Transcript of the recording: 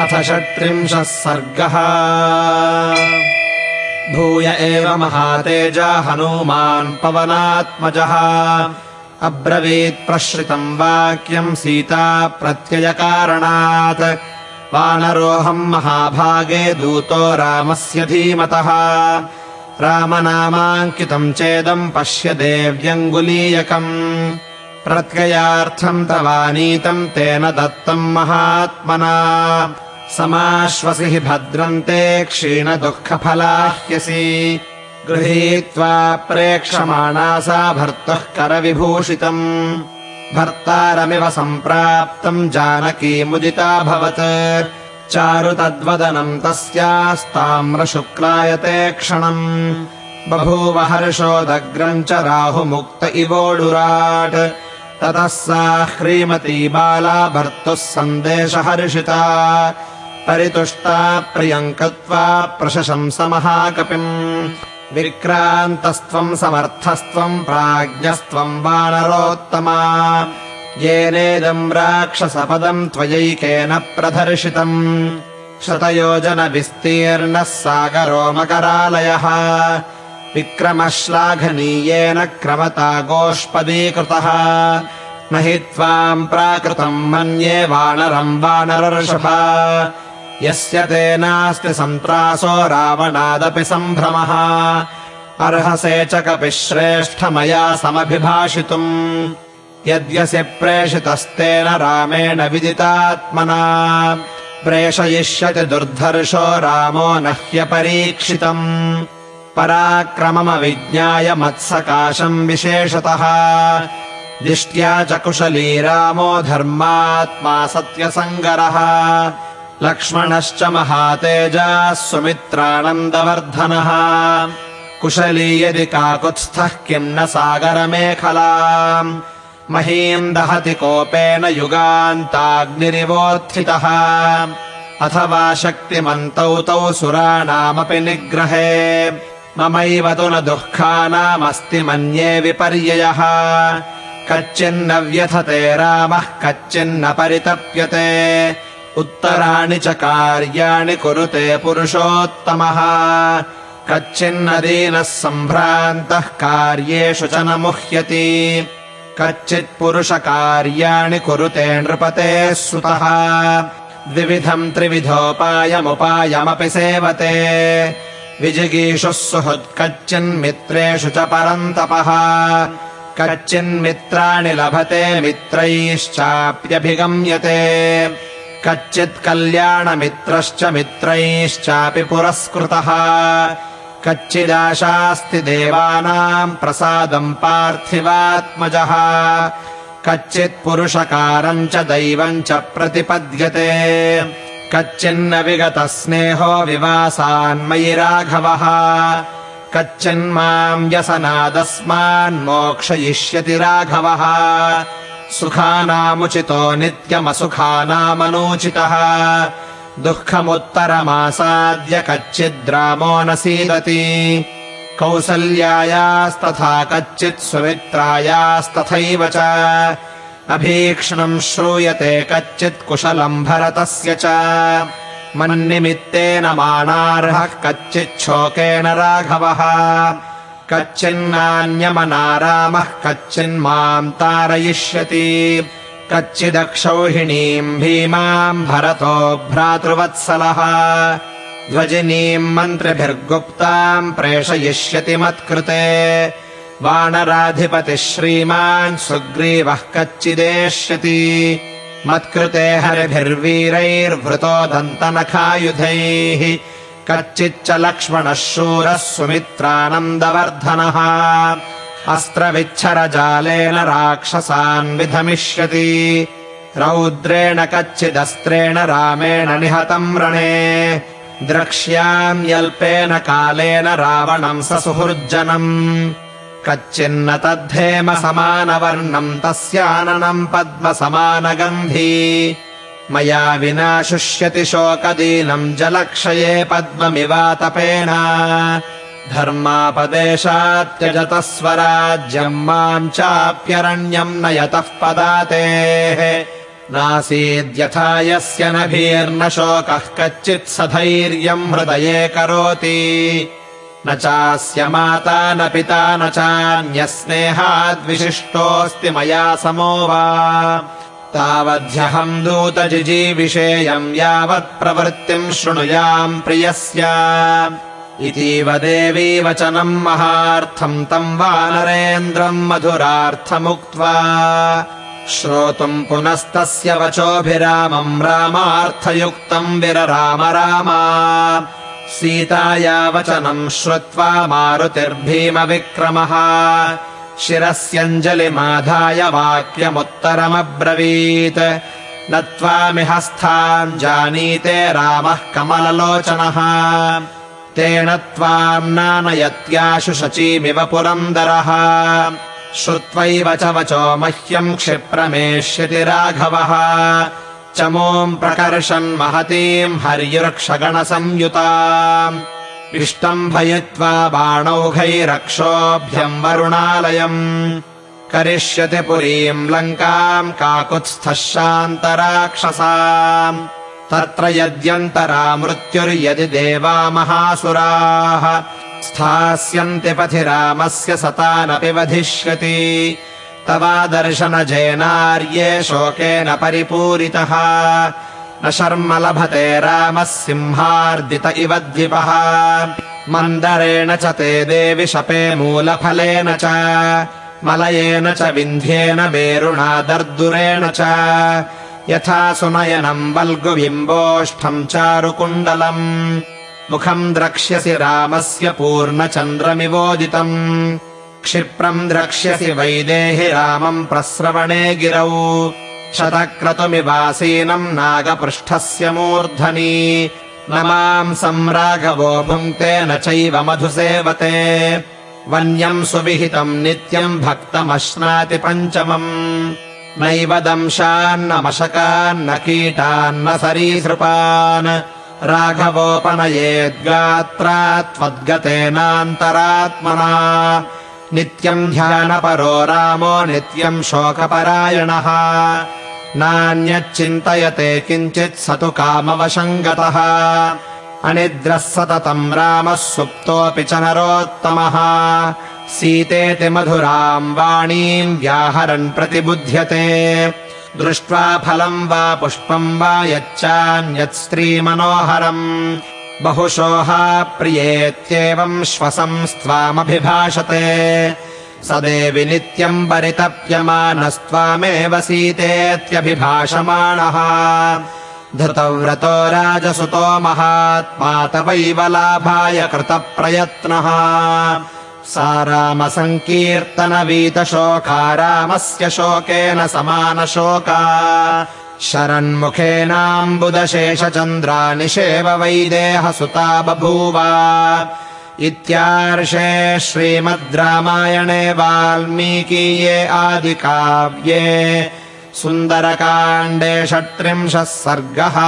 अथ षट्त्रिंशः सर्गः। भूय एव महातेजा हनूमान् पवनात्मजः। अब्रवीत् प्रश्रितम् वाक्यम् सीता प्रत्ययकारणात्। वानरोऽहम् महाभागे दूतो रामस्य धीमतः। रामनामाङ्कितम् चेदम् पश्य देव्यङ्गुलीयकम्। प्रत्ययार्थम् तवानीतम् तेन दत्तम् महात्मना समाश्वसि हि भद्रन्ते क्षीणदुःखफलाह्यसि। गृहीत्वा प्रेक्षमाणा सा भर्तुः करविभूषितम्। भर्तारमिव सम्प्राप्तम् जानकीमुदिताभवत् चारु तद्वदनम् तस्यास्ताम्रशुक्लायते क्षणम्। बभूव हर्षोदग्रम् च राहुमुक्त इवोडुराट् ततः सा ह्रीमती बाला भर्तुः सन्देशहर्षिता परितुष्टा प्रियम् कृत्वा प्रशशंसमहाकपिम् विक्रान्तस्त्वम् समर्थस्त्वम् प्राज्ञस्त्वम् वानरोत्तमा। येनेदम् राक्षसपदम् त्वयैकेन प्रदर्शितम्। शतयोजनविस्तीर्णः सागरो मकरालयः। विक्रमश्लाघनीयेन क्रमता गोष्पदीकृतः न हि त्वाम् प्राकृतम् मन्ये वानरम् वानरर्षभ यस्य तेनास्ति सन्त्रासो रावणादपि सम्भ्रमः। अर्हसे च कपिः श्रेष्ठ मया समभिभाषितुम्। यद्यसि प्रेषितस्तेन रामेण विदितात्मना। प्रेषयिष्यति दुर्धर्षो रामो न ह्यपरीक्षितम् पराक्रममविज्ञाय मत्सकाशम् विशेषतः। दिष्ट्या च कुशली रामो धर्मात्मा सत्यसङ्गरः लक्ष्मणश्च महातेजाः सुमित्रानन्दवर्धनः। कुशली यदि काकुत्स्थः किम् न सागरमेखला महीम् दहति कोपेन युगान्ताग्निरिवोत्थितः। अथवा शक्तिमन्तौ तौ सुराणामपि निग्रहे। ममैव तु न दुःखानामस्ति मन्ये विपर्ययः। कच्चिन्न व्यथते रामः कच्चिन्न परितप्यते उत्तराणि च कार्याणि कुरुते पुरुषोत्तमः। कच्चिन्न दीनः सम्भ्रान्तः कार्येषु च न मुह्यति। कच्चित् पुरुषकार्याणि कुरुते नृपतेः सुतः द्विविधम् त्रिविधोपायमुपायमपि सेवते। विजिगीषुः सुहृत्कच्चिन्मित्रेषु च परन्तपः। कच्चिन्मित्राणि लभते मित्रैश्चाप्यभिगम्यते कच्चित् कल्याणमित्रश्च मित्रैश्चापि पुरस्कृतः। कच्चिदाशास्ति देवानाम् प्रसादम् पार्थिवात्मजः। कच्चित्पुरुषकारम् च दैवम् च प्रतिपद्यते। कच्चिन्न विगतः स्नेहो विवासान्मयि राघवः। कच्चिन्माम् व्यसनादस्मान्मोक्षयिष्यति राघवः सुखानामुचितो नित्यमसुखानामनूचितः। दुःखमुत्तरमासाद्य कच्चिद्रामो न सीदति। कौसल्यायास्तथा कच्चित् सुमित्रायास्तथैव च। अभीक्ष्णम् श्रूयते कच्चित् कुशलम् भरतस्य च। मन्निमित्तेन मानार्हः कच्चिच्छोकेन राघवः कच्चिन्नान्यमना रामः कच्चिन्माम् तारयिष्यति। कच्चिदक्षौहिणीम् भीमाम् भरतो भ्रातृवत्सलः। ध्वजिनीम् मन्त्रिभिर्गुप्ताम् प्रेषयिष्यति मत्कृते। वानराधिपतिः श्रीमान् सुग्रीवः कच्चिदेष्यति। मत्कृते हरिभिर्वीरैर्वृतो दन्तनखायुधैः कच्चिच्च लक्ष्मणः शूरः सुमित्रानन्दवर्धनः। अस्त्रविच्छरजालेन राक्षसान् विधमिष्यति। रौद्रेण कच्चिदस्त्रेण रामेण निहतम् रणे। द्रक्ष्याम्यल्पेन कालेन रावणम् स सुहृज्जनम्। कच्चिन्न तद्धेम समानवर्णम् तस्याननम् पद्मसमानगन्धी मया विना शुष्यति शोकदीनम् जलक्षये पद्ममिवातपेन। धर्मापदेशात्यजतः स्वराज्यम् माम् चाप्यरण्यम् न यतः पदातेः। नासीद्यथा यस्य नभीर्न शोकः कच्चित् सधैर्यम् हृदये करोति। न चास्य माता न पिता न चान्यस्नेहाद्विशिष्टोऽस्ति मया समो वा तावध्यहम् दूतजिजीविषेयम् यावत् प्रवृत्तिम् शृणुयाम् प्रियस्य। इतीव देवी वचनम् महार्थम् तम् वानरेन्द्रम् मधुरार्थमुक्त्वा। श्रोतुम् पुनस्तस्य वचोभिरामम् रामार्थयुक्तम् विरराम रामा। सीताया वचनम् श्रुत्वा मारुतिर्भीमविक्रमः शिरस्यञ्जलिमाधाय वाक्यमुत्तरमब्रवीत्। न जानीते रामः कमललोचनः। तेन त्वाम् नानयत्याशु शचीमिव पुरन्दरः श्रुत्वैव च वचो मह्यम् क्षिप्रमेष्यति राघवः। चमोम् प्रकर्षन् महतीम् हर्युर्क्षगणसंयुता इष्टम्भयित्वा बाणौघैरक्षोभ्यम् वरुणालयम्। करिष्यति पुरीम् लङ्काम् काकुत्स्थः शान्तराक्षसा तत्र यद्यन्तरा मृत्युर्यदि देवा महासुराः। स्थास्यन्ति पथि रामस्य सतानपि वधिष्यति। तवादर्शनजेनार्ये शोकेन परिपूरितः न शर्म लभते रामः सिंहार्दित इव द्विपः। मन्दरेण च ते देवि शपे मूलफलेन च। मलयेन च विन्ध्येन मेरुणा दर्दुरेण च। यथा सुनयनम् वल्गुबिम्बोष्ठम् चारुकुण्डलम्। मुखम् द्रक्ष्यसि रामस्य पूर्णचन्द्रमिवोदितम्। क्षिप्रम् द्रक्ष्यसि वैदेहि रामम् प्रस्रवणे गिरौ शतक्रतुमिवासीनम् नागपृष्ठस्य मूर्धनि। न माम् सम्राघवो भुङ्क्ते न चैव मधुसेवते। वन्यम् सुविहितम् नित्यम् भक्तमश्नाति पञ्चमम्। नैव दंशान्न मशकान्न कीटान्न सरीसृपान्। राघवोपनयेद्गात्रा त्वद्गतेनान्तरात्मना नित्यम् ध्यानपरो रामो नित्यम् शोकपरायणः नान्यच्चिन्तयते किञ्चित् स तु कामवशम् गतः अनिद्रः सततम् रामः सुप्तोऽपि च नरोत्तमः। सीतेति मधुराम् वाणीम् व्याहरन् प्रतिबुध्यते। दृष्ट्वा फलम् वा पुष्पम् वा यच्चान्यत् स्त्रीमनोहरम्। बहुशोहा प्रियेत्येवम् श्वसंस्त्वामभिभाषते स देवि नित्यम् परितप्यमानस्त्वामेव सीतेत्यभिभाषमाणः। धृतव्रतो राजसुतो महात्मा तवैव लाभाय कृतप्रयत्नः। सा रामसङ्कीर्तनवीतशोका रामस्य शोकेन समानशोका। शरन्मुखेनाम्बुदशेषचन्द्रा निषेव वैदेहसुता बभूव इत्यार्षे श्रीमद् रामायणे वाल्मीकीये आदिकाव्ये सुन्दरकाण्डे षट्त्रिंशः सर्गः